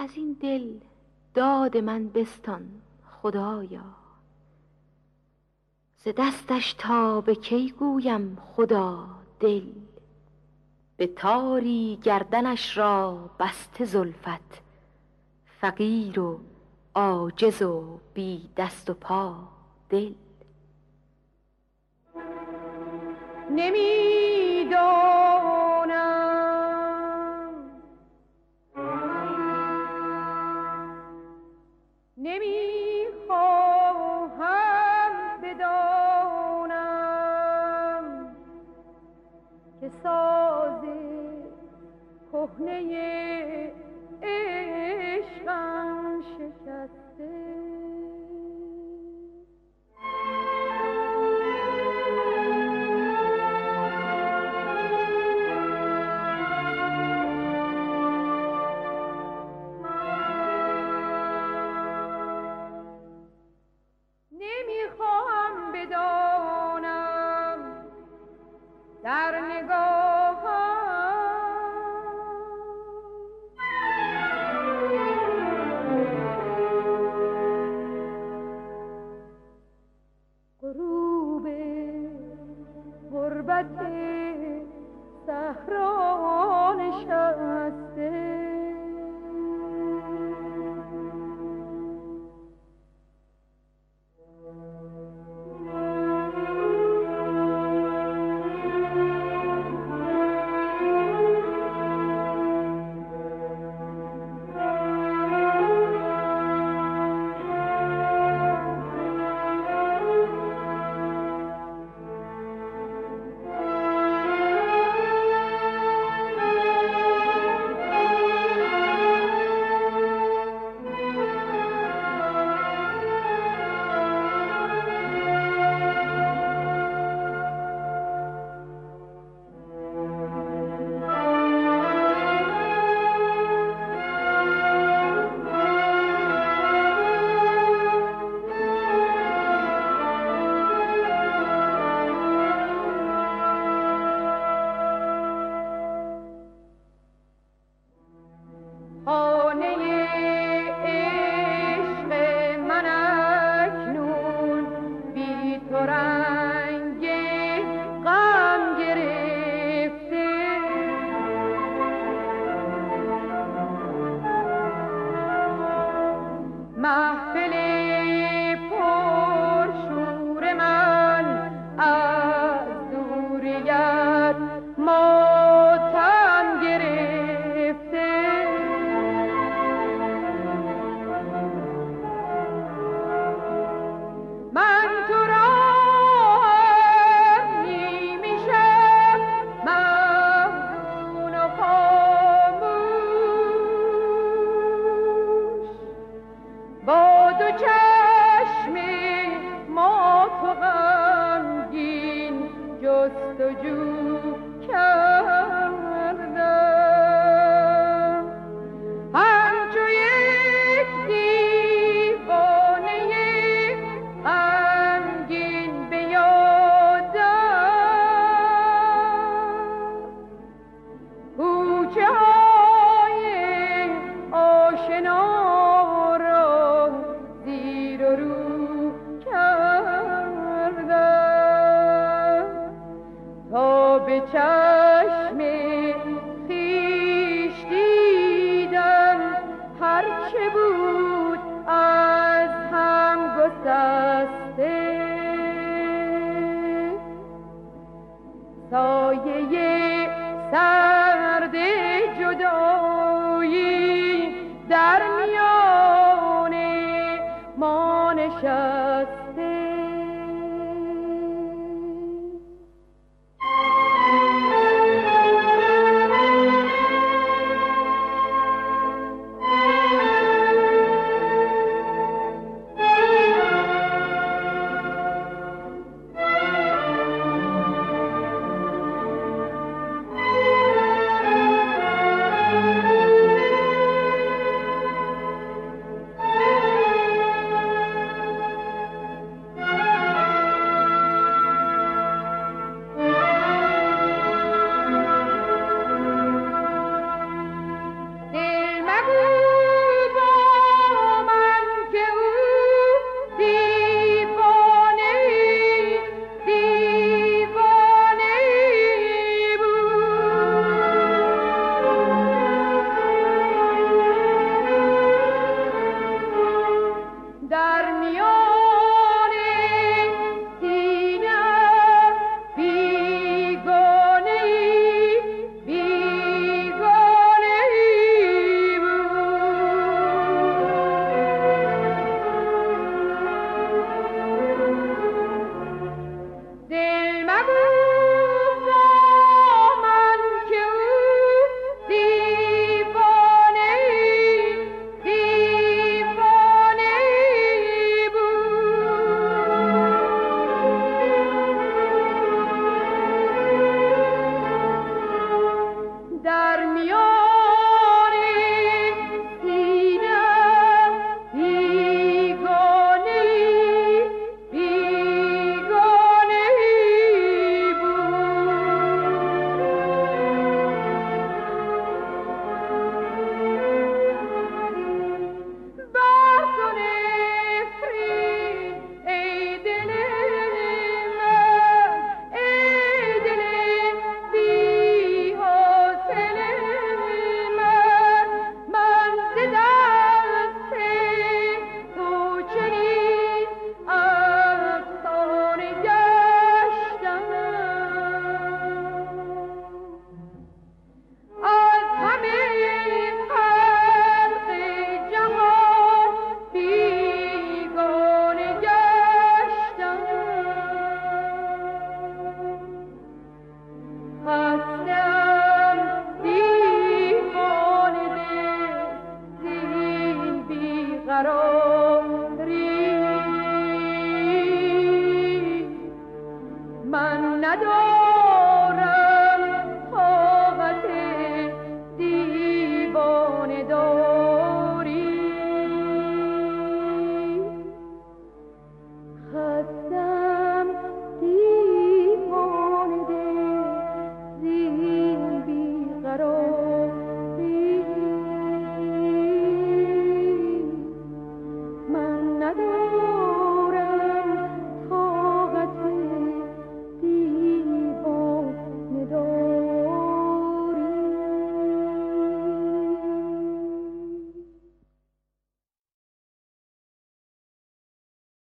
از این دل داد من بستان خدایا. ز دستش تا به کی گویم خدا دل. به تاری گردنش را بسته زلفت فقیر و عاجز و بی دست و پا دل. نمی‌دانم نمی‌خواهم بدانم که ساز کهنه عشقم شکسته. چشم خویش دیدم هرچه بود از هم گسسته. سایه سرد جدایی adoro.